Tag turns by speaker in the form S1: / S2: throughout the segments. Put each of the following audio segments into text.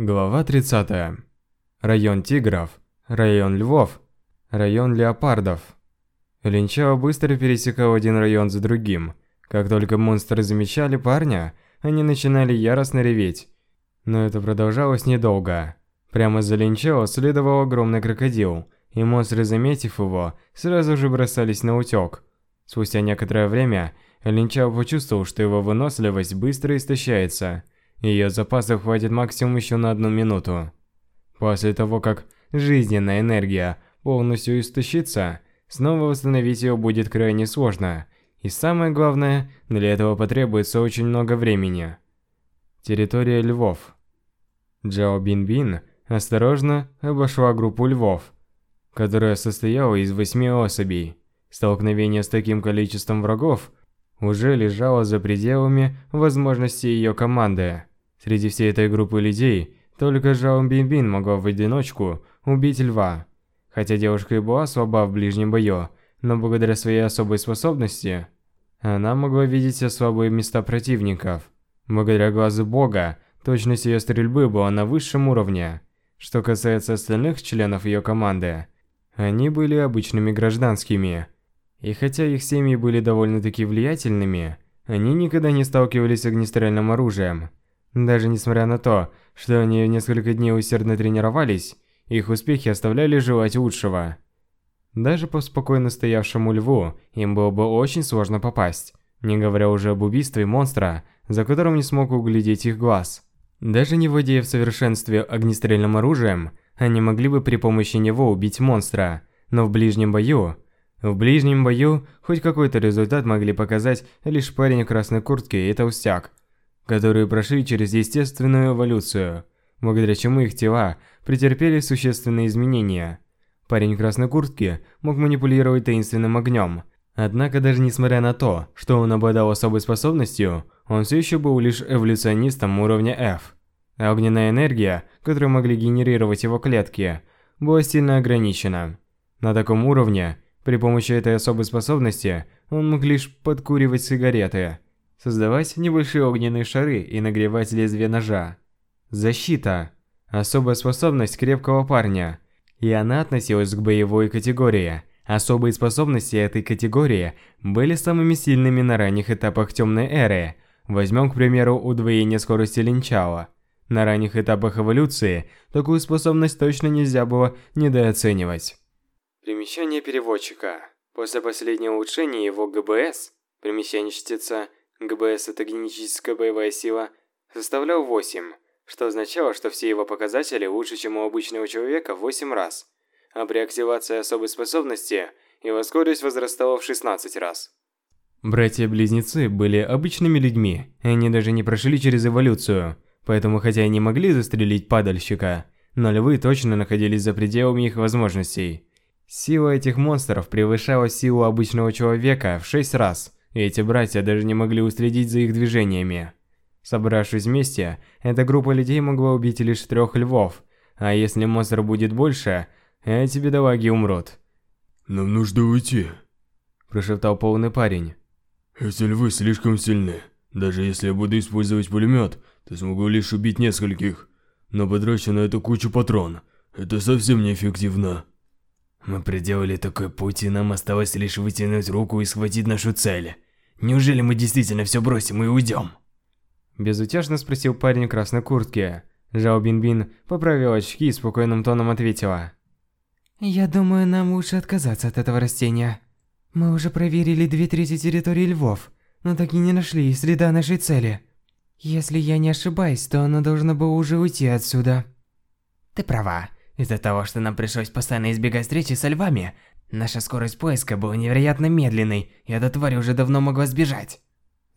S1: Глава 30. Район тигров, район львов, район леопардов. Линчао быстро пересекал один район за другим. Как только монстры замечали парня, они начинали яростно реветь. Но это продолжалось недолго. Прямо за Линчао следовал огромный крокодил, и монстры, заметив его, сразу же бросались на утёк. Спустя некоторое время, Линчао почувствовал, что его выносливость быстро истощается – ее запасов хватит максимум еще на одну минуту. После того, как жизненная энергия полностью истощится, снова восстановить ее будет крайне сложно. И самое главное, для этого потребуется очень много времени. Территория львов. Джао Бин-Бин осторожно обошла группу львов, которая состояла из восьми особей. Столкновение с таким количеством врагов уже лежало за пределами возможностей ее команды. Среди всей этой группы людей, только Жао Бинбин могла в одиночку убить льва. Хотя девушка и была слаба в ближнем бою, но благодаря своей особой способности, она могла видеть все слабые места противников. Благодаря глазу бога, точность ее стрельбы была на высшем уровне. Что касается остальных членов ее команды, они были обычными гражданскими. И хотя их семьи были довольно-таки влиятельными, они никогда не сталкивались с огнестрельным оружием. Даже несмотря на то, что они несколько дней усердно тренировались, их успехи оставляли желать лучшего. Даже по спокойно стоявшему льву им было бы очень сложно попасть, не говоря уже об убийстве монстра, за которым не смог углядеть их глаз. Даже не владея в совершенстве огнестрельным оружием, они могли бы при помощи него убить монстра, но в ближнем бою... В ближнем бою хоть какой-то результат могли показать лишь парень в красной куртке и толстяк, которые прошли через естественную эволюцию, благодаря чему их тела претерпели существенные изменения. Парень в красной куртке мог манипулировать таинственным огнем, однако даже несмотря на то, что он обладал особой способностью, он все еще был лишь эволюционистом уровня F. Огненная энергия, которую могли генерировать его клетки, была сильно ограничена. На таком уровне, при помощи этой особой способности, он мог лишь подкуривать сигареты – создавать небольшие огненные шары и нагревать лезвие ножа. Защита – особая способность крепкого парня, и она относилась к боевой категории. Особые способности этой категории были самыми сильными на ранних этапах Темной Эры. Возьмем, к примеру, удвоение скорости Линчао. На ранних этапах эволюции такую способность точно нельзя было недооценивать. Примечание переводчика. После последнего улучшения его ГБС, примечание чтеца, ГБС это генетическая боевая сила, составлял 8, что означало, что все его показатели лучше, чем у обычного человека в 8 раз. А при активации особой способности его скорость возрастала в 16 раз. Братья-близнецы были обычными людьми, они даже не прошли через эволюцию, поэтому хотя и не могли застрелить падальщика, но львы точно находились за пределами их возможностей. Сила этих монстров превышала силу обычного человека в 6 раз – эти братья даже не могли уследить за их движениями. Собравшись вместе, эта группа людей могла убить лишь трех львов, а если монстр будет больше, эти бедолаги умрут.
S2: «Нам нужно уйти», –
S1: прошептал полный парень.
S2: «Эти львы слишком сильны. Даже если я буду использовать пулемет, то смогу лишь убить нескольких. Но потрачу на это кучу патрон. Это совсем неэффективно».
S3: Мы проделали такой путь, и нам осталось лишь вытянуть руку и схватить нашу цель. Неужели мы действительно все бросим и уйдем?
S1: Безутешно спросил парень в красной куртке. Жао Бинбин поправила очки и спокойным тоном ответила.
S4: Я думаю, нам лучше отказаться от этого растения. Мы уже проверили две трети территории львов, но так и не нашли следа нашей цели. Если я не ошибаюсь, то оно должно было уже уйти отсюда.
S3: Ты права. Из-за того, что нам пришлось постоянно избегать встречи со львами, наша скорость поиска была невероятно медленной, и эта тварь уже давно могла сбежать.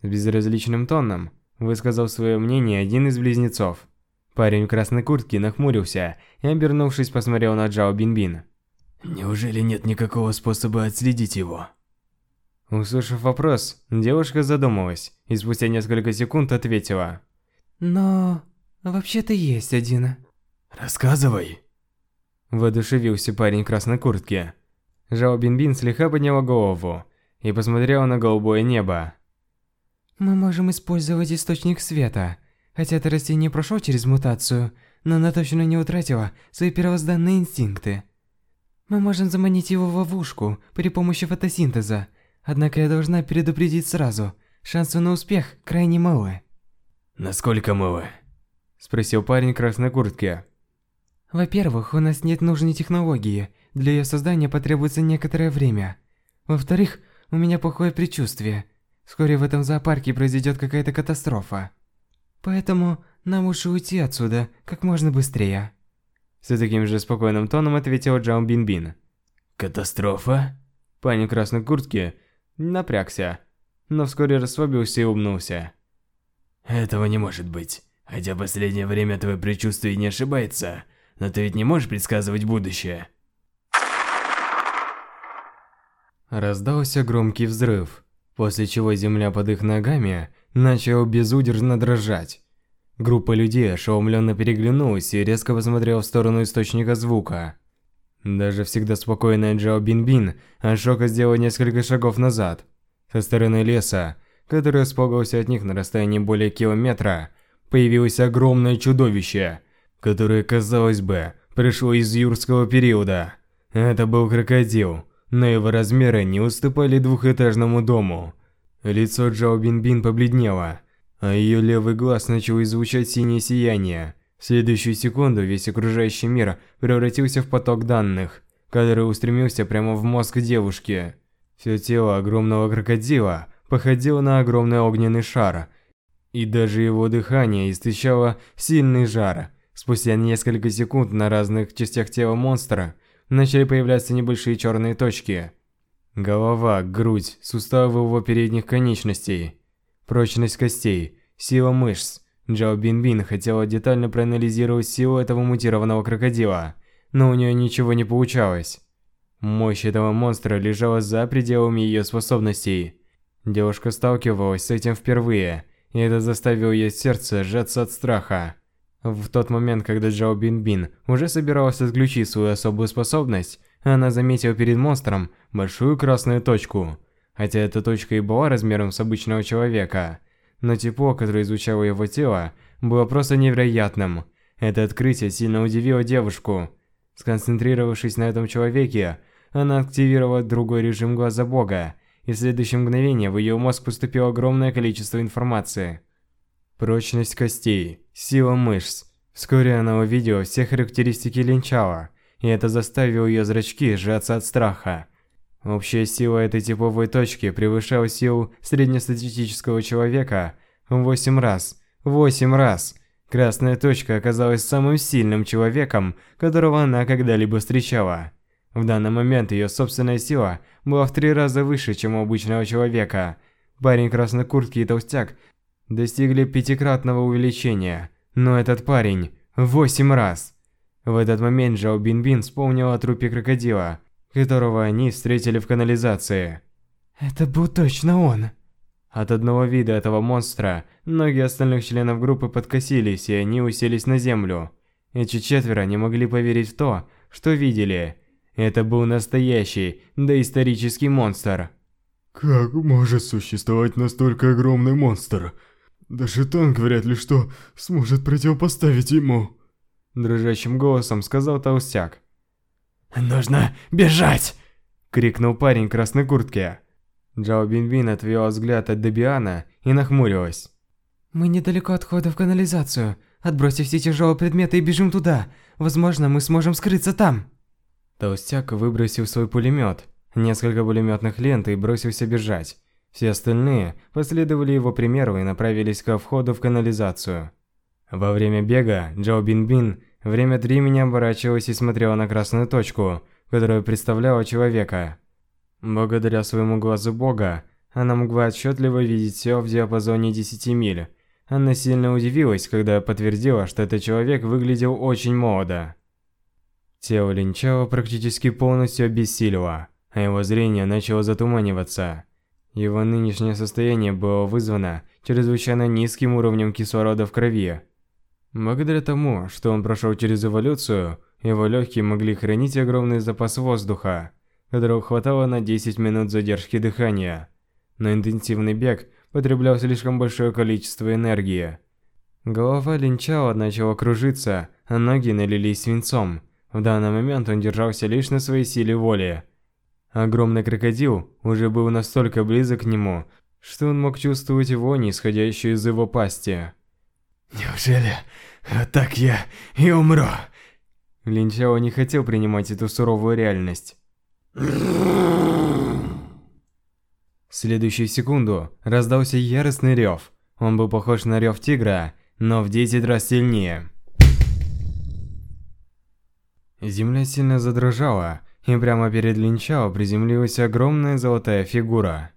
S1: С безразличным тоном высказал свое мнение один из близнецов. Парень в красной куртке нахмурился и, обернувшись, посмотрел на Джао Бинбин.
S3: Неужели нет никакого способа отследить его?
S1: Услышав вопрос, девушка задумалась и спустя несколько секунд ответила.
S4: Но... вообще-то есть один.
S3: Рассказывай.
S1: Воодушевился парень в красной куртке. Жао Бинбин слегка подняла голову и посмотрела на голубое небо.
S4: Мы можем использовать источник света. Хотя это растение прошло через мутацию, но она точно не утратила свои первозданные инстинкты. Мы можем заманить его в ловушку при помощи фотосинтеза, однако я должна предупредить сразу, шансы на успех крайне малы.
S1: Насколько мало? Спросил парень в красной куртке.
S4: Во-первых, у нас нет нужной технологии, для ее создания потребуется некоторое время. Во-вторых, у меня плохое предчувствие. Вскоре в этом зоопарке произойдет какая-то катастрофа. Поэтому нам лучше уйти отсюда как можно быстрее.
S1: С таким же спокойным тоном ответил Джао Бинбин.
S2: Катастрофа?
S1: Парень в красной куртке напрягся, но вскоре расслабился и улыбнулся.
S2: Этого не может быть. Хотя последнее время твое предчувствие не ошибается, но ты ведь не можешь предсказывать будущее.
S1: Раздался громкий взрыв, после чего земля под их ногами начала безудержно дрожать. Группа людей ошеломленно переглянулась и резко посмотрела в сторону источника звука. Даже всегда спокойная Джао Бинбин от шока сделала несколько шагов назад. Со стороны леса, который располагался от них на расстоянии более километра, появилось огромное чудовище, которое, казалось бы, пришло из юрского периода. Это был крокодил, но его размеры не уступали двухэтажному дому. Лицо Джао Бинбин побледнело, а ее левый глаз начал излучать синее сияние. В следующую секунду весь окружающий мир превратился в поток данных, который устремился прямо в мозг девушки. Все тело огромного крокодила походило на огромный огненный шар, и даже его дыхание источало сильный жар. Спустя несколько секунд на разных частях тела монстра начали появляться небольшие черные точки. Голова, грудь, суставы его передних конечностей, прочность костей, сила мышц. Джао Бинбин хотела детально проанализировать силу этого мутированного крокодила, но у нее ничего не получалось. Мощь этого монстра лежала за пределами ее способностей. Девушка сталкивалась с этим впервые, и это заставило ее сердце сжаться от страха. В тот момент, когда Джао Бинбин уже собиралась отключить свою особую способность, она заметила перед монстром большую красную точку. Хотя эта точка и была размером с обычного человека, но тепло, которое излучало его тело, было просто невероятным. Это открытие сильно удивило девушку. Сконцентрировавшись на этом человеке, она активировала другой режим глаза бога, и в следующее мгновение в ее мозг поступило огромное количество информации. Прочность костей, сила мышц. Вскоре она увидела все характеристики Линчала, и это заставило ее зрачки сжаться от страха. Общая сила этой типовой точки превышала силу среднестатистического человека в 8 раз. 8 раз! Красная точка оказалась самым сильным человеком, которого она когда-либо встречала. В данный момент ее собственная сила была в три раза выше, чем у обычного человека. Парень красной куртки и толстяк достигли пятикратного увеличения, но этот парень – восемь раз. В этот момент Джао Бинбин вспомнил о трупе крокодила, которого они встретили в канализации.
S4: Это был точно он.
S1: От одного вида этого монстра ноги остальных членов группы подкосились, и они уселись на землю. Эти четверо не могли поверить в то, что видели. Это был настоящий, доисторический монстр.
S2: Как может существовать настолько огромный монстр? Даже танк вряд ли что сможет противопоставить ему.
S1: Дрожащим голосом сказал толстяк.
S3: «Нужно бежать!»
S1: Крикнул парень в красной куртке. Джао Бинбин отвела взгляд от Дебиана и нахмурилась.
S4: Мы недалеко от входа в канализацию. Отбросив все тяжелые предметы и бежим туда. Возможно, мы сможем скрыться там.
S1: Толстяк выбросил свой пулемет, несколько пулеметных лент и бросился бежать. Все остальные последовали его примеру и направились ко входу в канализацию. Во время бега Джао Бинбин время от времени оборачивалась и смотрела на красную точку, которая представляла человека. Благодаря своему глазу бога, она могла отчетливо видеть все в диапазоне 10 миль. Она сильно удивилась, когда подтвердила, что этот человек выглядел очень молодо. Тело Линчао практически полностью обессилило, а его зрение начало затуманиваться. Его нынешнее состояние было вызвано чрезвычайно низким уровнем кислорода в крови. Благодаря тому, что он прошел через эволюцию, его легкие могли хранить огромный запас воздуха, которого хватало на 10 минут задержки дыхания. Но интенсивный бег потреблял слишком большое количество энергии. Голова Линчао начала кружиться, а ноги налились свинцом. В данный момент он держался лишь на своей силе воли. Огромный крокодил уже был настолько близок к нему, что он мог чувствовать вонь, исходящую из его пасти.
S2: Неужели так я и умру?
S1: Линчао не хотел принимать эту суровую реальность. В следующую секунду раздался яростный рев. Он был похож на рев тигра, но в 10 раз сильнее. Земля сильно задрожала, и прямо перед Линчао приземлилась огромная золотая фигура.